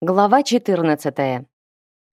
Глава 14.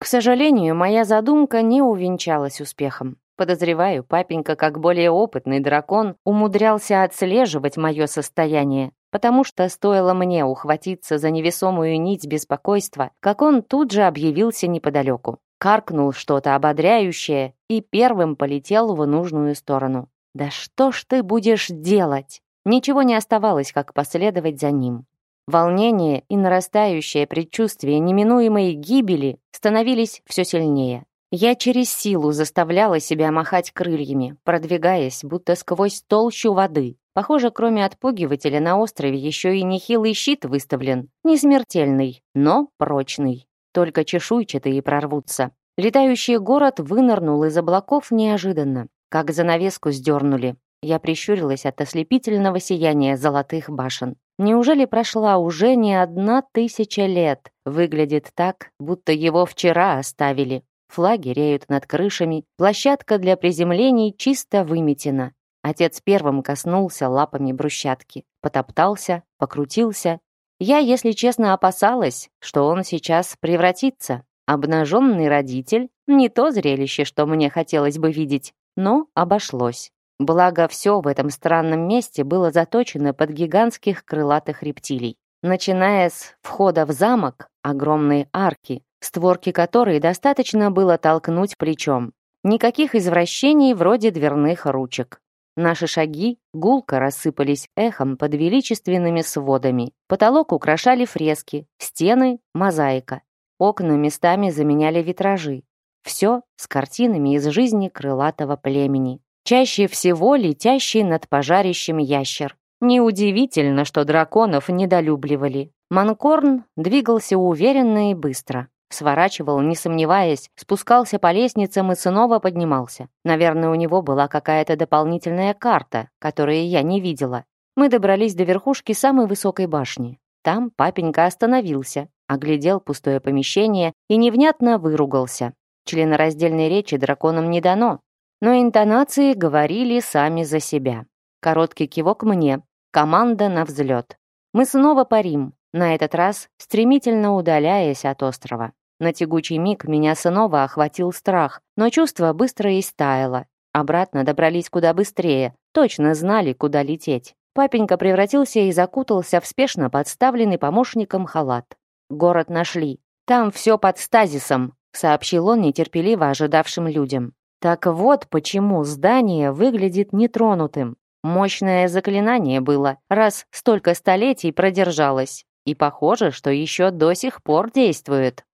К сожалению, моя задумка не увенчалась успехом. Подозреваю, папенька, как более опытный дракон, умудрялся отслеживать мое состояние, потому что стоило мне ухватиться за невесомую нить беспокойства, как он тут же объявился неподалеку. Каркнул что-то ободряющее и первым полетел в нужную сторону. «Да что ж ты будешь делать?» Ничего не оставалось, как последовать за ним. Волнение и нарастающее предчувствие неминуемой гибели становились все сильнее. Я через силу заставляла себя махать крыльями, продвигаясь, будто сквозь толщу воды. Похоже, кроме отпугивателя на острове еще и нехилый щит выставлен. Не смертельный, но прочный. Только чешуйчатые прорвутся. Летающий город вынырнул из облаков неожиданно, как занавеску сдернули. Я прищурилась от ослепительного сияния золотых башен. Неужели прошла уже не одна тысяча лет? Выглядит так, будто его вчера оставили. Флаги реют над крышами, площадка для приземлений чисто выметена. Отец первым коснулся лапами брусчатки, потоптался, покрутился. Я, если честно, опасалась, что он сейчас превратится. Обнаженный родитель — не то зрелище, что мне хотелось бы видеть, но обошлось. Благо, все в этом странном месте было заточено под гигантских крылатых рептилий. Начиная с входа в замок, огромные арки, створки которой достаточно было толкнуть плечом. Никаких извращений вроде дверных ручек. Наши шаги гулко рассыпались эхом под величественными сводами. Потолок украшали фрески, стены — мозаика. Окна местами заменяли витражи. Все с картинами из жизни крылатого племени чаще всего летящий над пожарищем ящер. Неудивительно, что драконов недолюбливали. Манкорн двигался уверенно и быстро. Сворачивал, не сомневаясь, спускался по лестницам и снова поднимался. Наверное, у него была какая-то дополнительная карта, которую я не видела. Мы добрались до верхушки самой высокой башни. Там папенька остановился, оглядел пустое помещение и невнятно выругался. Членораздельной речи драконам не дано, но интонации говорили сами за себя. Короткий кивок мне, команда на взлет. Мы снова парим, на этот раз стремительно удаляясь от острова. На тягучий миг меня снова охватил страх, но чувство быстро истаяло. Обратно добрались куда быстрее, точно знали, куда лететь. Папенька превратился и закутался в спешно подставленный помощником халат. Город нашли. Там все под стазисом, сообщил он нетерпеливо ожидавшим людям. Так вот почему здание выглядит нетронутым. Мощное заклинание было, раз столько столетий продержалось. И похоже, что еще до сих пор действует.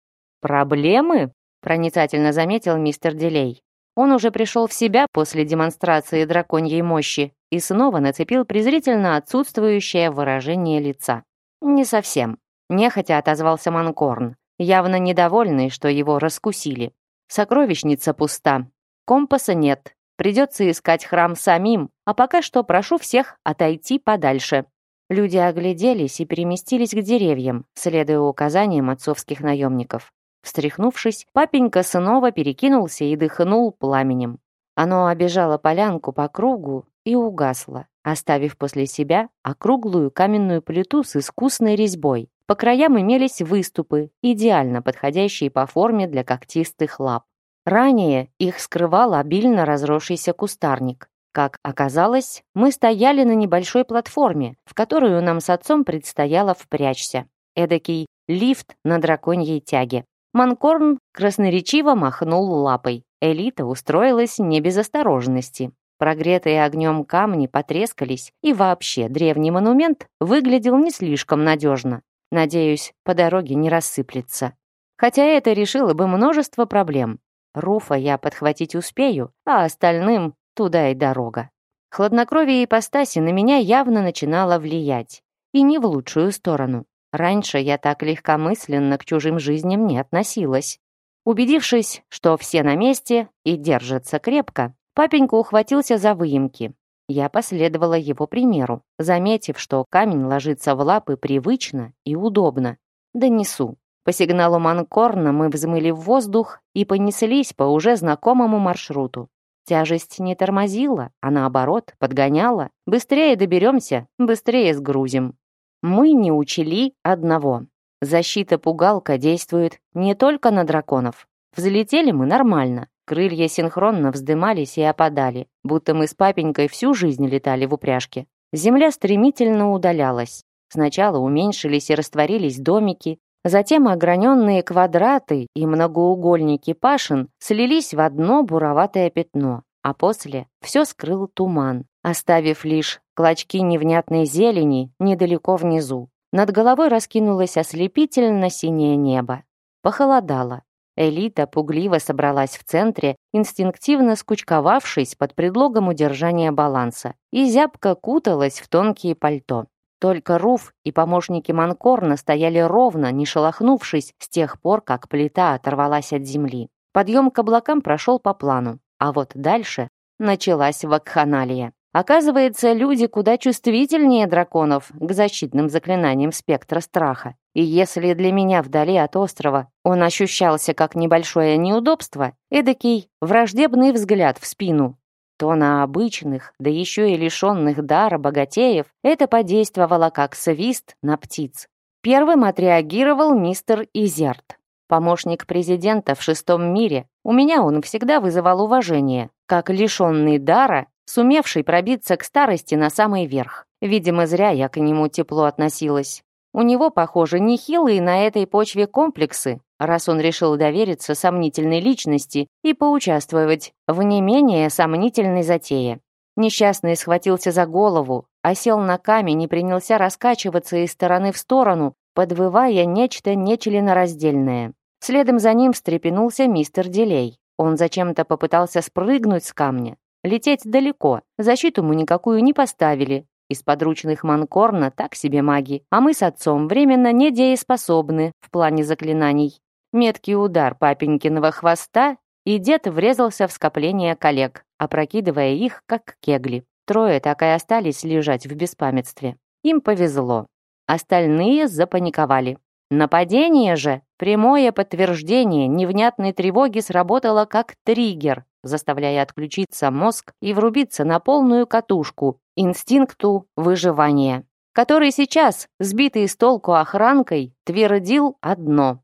«Проблемы?» — проницательно заметил мистер Дилей. Он уже пришел в себя после демонстрации драконьей мощи и снова нацепил презрительно отсутствующее выражение лица. «Не совсем», — нехотя отозвался Манкорн, явно недовольный, что его раскусили. «Сокровищница пуста, Компаса нет. Придется искать храм самим, а пока что прошу всех отойти подальше». Люди огляделись и переместились к деревьям, следуя указаниям отцовских наемников. Встряхнувшись, папенька снова перекинулся и дыхнул пламенем. Оно обежало полянку по кругу и угасло, оставив после себя округлую каменную плиту с искусной резьбой. По краям имелись выступы, идеально подходящие по форме для когтистых лап. Ранее их скрывал обильно разросшийся кустарник. Как оказалось, мы стояли на небольшой платформе, в которую нам с отцом предстояло впрячься. Эдакий лифт на драконьей тяге. Манкорн красноречиво махнул лапой. Элита устроилась не без осторожности. Прогретые огнем камни потрескались, и вообще древний монумент выглядел не слишком надежно. Надеюсь, по дороге не рассыплется. Хотя это решило бы множество проблем. Руфа я подхватить успею, а остальным туда и дорога. Хладнокровие ипостаси на меня явно начинало влиять. И не в лучшую сторону. Раньше я так легкомысленно к чужим жизням не относилась. Убедившись, что все на месте и держатся крепко, папенька ухватился за выемки. Я последовала его примеру, заметив, что камень ложится в лапы привычно и удобно. Донесу. По сигналу Манкорна мы взмыли в воздух и понеслись по уже знакомому маршруту. Тяжесть не тормозила, а наоборот, подгоняла. Быстрее доберемся, быстрее сгрузим. Мы не учли одного. Защита-пугалка действует не только на драконов. Взлетели мы нормально. Крылья синхронно вздымались и опадали, будто мы с папенькой всю жизнь летали в упряжке. Земля стремительно удалялась. Сначала уменьшились и растворились домики, затем ограненные квадраты и многоугольники пашин слились в одно буроватое пятно, а после все скрыл туман, оставив лишь клочки невнятной зелени недалеко внизу. Над головой раскинулось ослепительно синее небо. Похолодало. Элита пугливо собралась в центре, инстинктивно скучковавшись под предлогом удержания баланса, и зябко куталась в тонкие пальто. Только Руф и помощники Манкорна стояли ровно, не шелохнувшись, с тех пор, как плита оторвалась от земли. Подъем к облакам прошел по плану, а вот дальше началась вакханалия. Оказывается, люди куда чувствительнее драконов к защитным заклинаниям спектра страха. И если для меня вдали от острова он ощущался как небольшое неудобство, эдакий враждебный взгляд в спину, то на обычных, да еще и лишенных дара богатеев, это подействовало как свист на птиц. Первым отреагировал мистер Изерт. Помощник президента в шестом мире. У меня он всегда вызывал уважение, как лишенный дара сумевший пробиться к старости на самый верх. Видимо, зря я к нему тепло относилась. У него, похоже, нехилые на этой почве комплексы, раз он решил довериться сомнительной личности и поучаствовать в не менее сомнительной затее. Несчастный схватился за голову, осел на камень и принялся раскачиваться из стороны в сторону, подвывая нечто нечленораздельное. Следом за ним встрепенулся мистер Дилей. Он зачем-то попытался спрыгнуть с камня, Лететь далеко, защиту мы никакую не поставили. Из подручных Манкорна так себе маги, а мы с отцом временно недееспособны в плане заклинаний. Меткий удар папенькиного хвоста, и дед врезался в скопление коллег, опрокидывая их, как кегли. Трое так и остались лежать в беспамятстве. Им повезло. Остальные запаниковали. Нападение же, прямое подтверждение невнятной тревоги сработало как триггер, заставляя отключиться мозг и врубиться на полную катушку инстинкту выживания, который сейчас, сбитый с толку охранкой, твердил одно —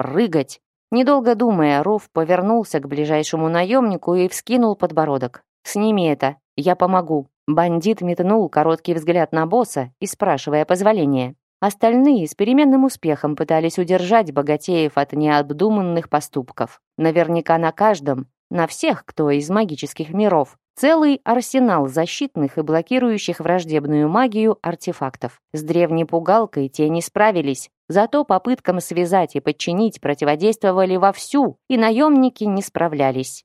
прыгать. Недолго думая, Руф повернулся к ближайшему наемнику и вскинул подбородок. «Сними это, я помогу». Бандит метнул короткий взгляд на босса и спрашивая позволения. Остальные с переменным успехом пытались удержать богатеев от необдуманных поступков. Наверняка на каждом на всех, кто из магических миров, целый арсенал защитных и блокирующих враждебную магию артефактов. С древней пугалкой те не справились, зато попыткам связать и подчинить противодействовали вовсю, и наемники не справлялись.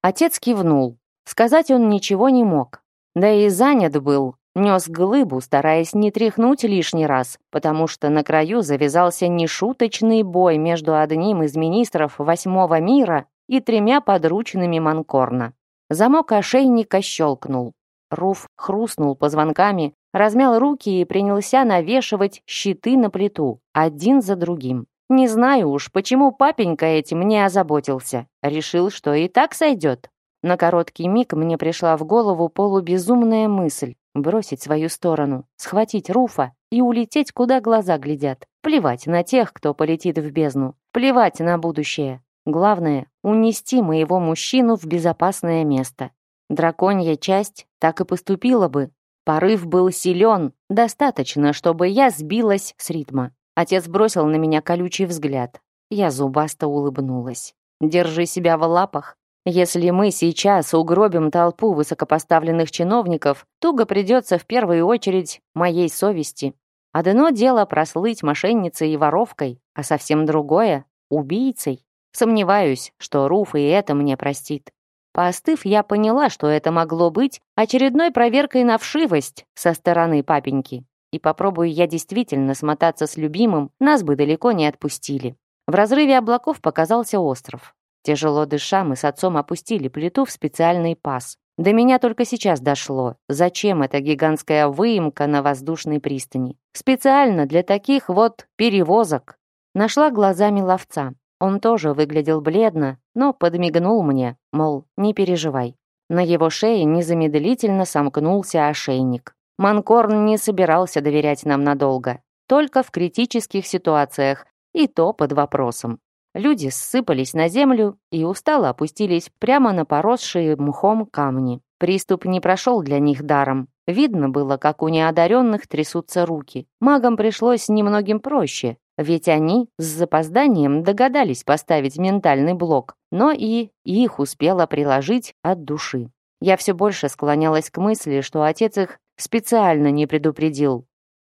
Отец кивнул. Сказать он ничего не мог. Да и занят был, нес глыбу, стараясь не тряхнуть лишний раз, потому что на краю завязался нешуточный бой между одним из министров восьмого мира и тремя подручными Манкорна. Замок ошейника щелкнул. Руф хрустнул позвонками, размял руки и принялся навешивать щиты на плиту, один за другим. Не знаю уж, почему папенька этим не озаботился. Решил, что и так сойдет. На короткий миг мне пришла в голову полубезумная мысль бросить свою сторону, схватить Руфа и улететь, куда глаза глядят. Плевать на тех, кто полетит в бездну. Плевать на будущее. Главное — унести моего мужчину в безопасное место. Драконья часть так и поступила бы. Порыв был силен, достаточно, чтобы я сбилась с ритма. Отец бросил на меня колючий взгляд. Я зубасто улыбнулась. «Держи себя в лапах. Если мы сейчас угробим толпу высокопоставленных чиновников, туго придется в первую очередь моей совести. Одно дело прослыть мошенницей и воровкой, а совсем другое — убийцей. Сомневаюсь, что Руф и это мне простит. Поостыв, я поняла, что это могло быть очередной проверкой на вшивость со стороны папеньки. И попробую я действительно смотаться с любимым, нас бы далеко не отпустили. В разрыве облаков показался остров. Тяжело дыша, мы с отцом опустили плиту в специальный паз. До меня только сейчас дошло, зачем эта гигантская выемка на воздушной пристани. Специально для таких вот перевозок. Нашла глазами ловца. Он тоже выглядел бледно, но подмигнул мне, мол, не переживай. На его шее незамедлительно сомкнулся ошейник. Манкорн не собирался доверять нам надолго. только в критических ситуациях, и то под вопросом. Люди ссыпались на землю и устало опустились прямо на поросшие мхом камни. Приступ не прошел для них даром. Видно было, как у неодаренных трясутся руки. Магам пришлось немногим проще, ведь они с запозданием догадались поставить ментальный блок, но и их успела приложить от души. Я все больше склонялась к мысли, что отец их специально не предупредил.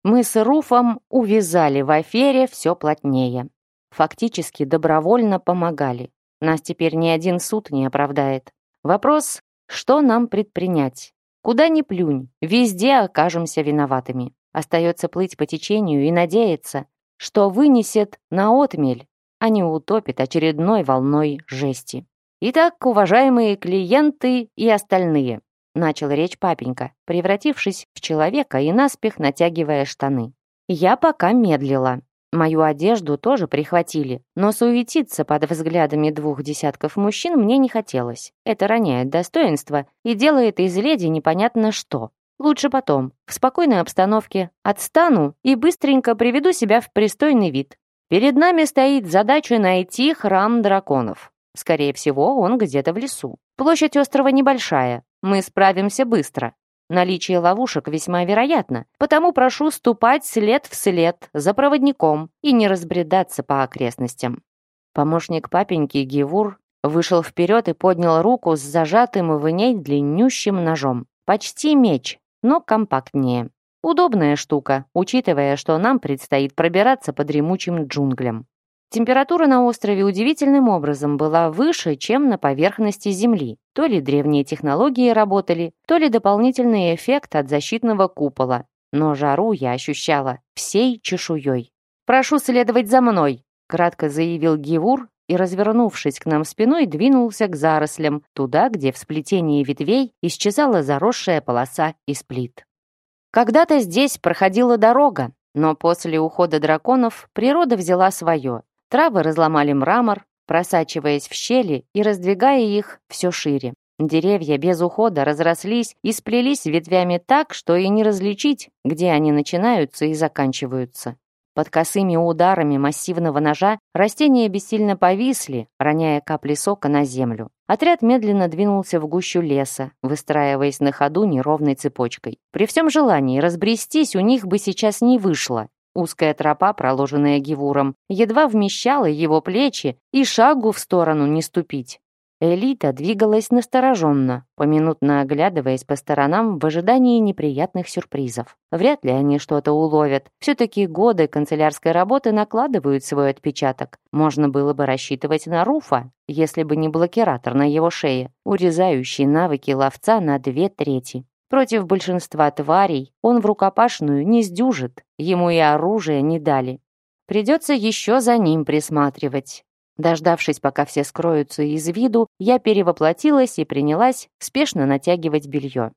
Мы с Руфом увязали в афере все плотнее фактически добровольно помогали. Нас теперь ни один суд не оправдает. Вопрос, что нам предпринять? Куда ни плюнь, везде окажемся виноватыми. Остается плыть по течению и надеяться, что вынесет на отмель, а не утопит очередной волной жести. Итак, уважаемые клиенты и остальные, начал речь папенька, превратившись в человека и наспех натягивая штаны. Я пока медлила, Мою одежду тоже прихватили, но суетиться под взглядами двух десятков мужчин мне не хотелось. Это роняет достоинство и делает из леди непонятно что. Лучше потом, в спокойной обстановке, отстану и быстренько приведу себя в пристойный вид. Перед нами стоит задача найти храм драконов. Скорее всего, он где-то в лесу. Площадь острова небольшая. Мы справимся быстро. Наличие ловушек весьма вероятно, потому прошу ступать след в след за проводником и не разбредаться по окрестностям. Помощник папеньки Гевур вышел вперед и поднял руку с зажатым в ней длиннющим ножом. Почти меч, но компактнее. Удобная штука, учитывая, что нам предстоит пробираться по дремучим джунглям. Температура на острове удивительным образом была выше, чем на поверхности Земли. То ли древние технологии работали, то ли дополнительный эффект от защитного купола. Но жару я ощущала всей чешуей. «Прошу следовать за мной», — кратко заявил Гивур и, развернувшись к нам спиной, двинулся к зарослям, туда, где в сплетении ветвей исчезала заросшая полоса из плит. Когда-то здесь проходила дорога, но после ухода драконов природа взяла свое, Травы разломали мрамор, просачиваясь в щели и раздвигая их все шире. Деревья без ухода разрослись и сплелись ветвями так, что и не различить, где они начинаются и заканчиваются. Под косыми ударами массивного ножа растения бессильно повисли, роняя капли сока на землю. Отряд медленно двинулся в гущу леса, выстраиваясь на ходу неровной цепочкой. При всем желании разбрестись у них бы сейчас не вышло. Узкая тропа, проложенная Гивуром, едва вмещала его плечи и шагу в сторону не ступить. Элита двигалась настороженно, поминутно оглядываясь по сторонам в ожидании неприятных сюрпризов. Вряд ли они что-то уловят. Все-таки годы канцелярской работы накладывают свой отпечаток. Можно было бы рассчитывать на Руфа, если бы не блокиратор на его шее, урезающий навыки ловца на две трети. Против большинства тварей он в рукопашную не сдюжит, ему и оружие не дали. Придется еще за ним присматривать. Дождавшись, пока все скроются из виду, я перевоплотилась и принялась спешно натягивать белье.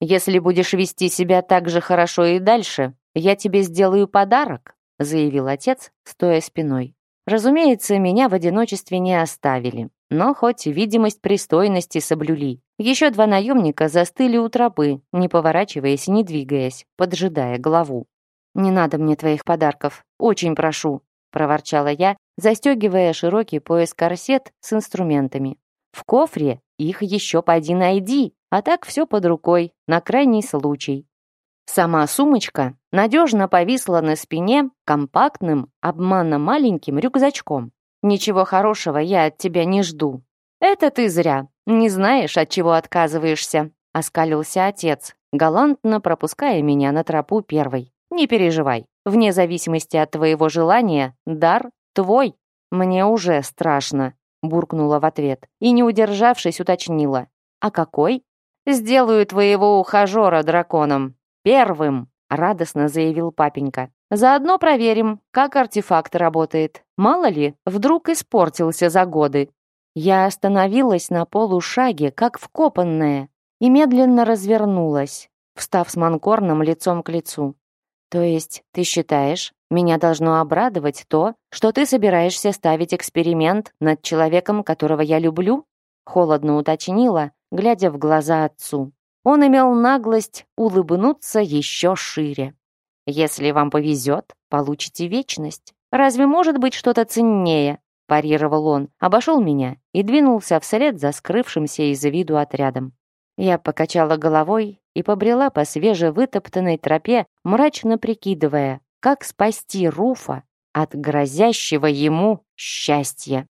«Если будешь вести себя так же хорошо и дальше, я тебе сделаю подарок», заявил отец, стоя спиной. Разумеется, меня в одиночестве не оставили, но хоть видимость пристойности соблюли. Еще два наемника застыли у тропы, не поворачиваясь и не двигаясь, поджидая главу. «Не надо мне твоих подарков, очень прошу», — проворчала я, застегивая широкий пояс-корсет с инструментами. «В кофре их еще поди найди, а так все под рукой, на крайний случай». Сама сумочка надежно повисла на спине компактным, обманно маленьким рюкзачком. «Ничего хорошего я от тебя не жду». «Это ты зря. «Не знаешь, от чего отказываешься», — оскалился отец, галантно пропуская меня на тропу первой. «Не переживай. Вне зависимости от твоего желания, дар твой». «Мне уже страшно», — буркнула в ответ и, не удержавшись, уточнила. «А какой?» «Сделаю твоего ухажера драконом. Первым», — радостно заявил папенька. «Заодно проверим, как артефакт работает. Мало ли, вдруг испортился за годы». Я остановилась на полушаге, как вкопанная, и медленно развернулась, встав с Манкорном лицом к лицу. «То есть ты считаешь, меня должно обрадовать то, что ты собираешься ставить эксперимент над человеком, которого я люблю?» Холодно уточнила, глядя в глаза отцу. Он имел наглость улыбнуться еще шире. Если вам повезет, получите вечность. Разве может быть что-то ценнее? парировал он, обошел меня и двинулся вслед за скрывшимся из виду отрядом. Я покачала головой и побрела по свежевытоптанной тропе, мрачно прикидывая, как спасти Руфа от грозящего ему счастья.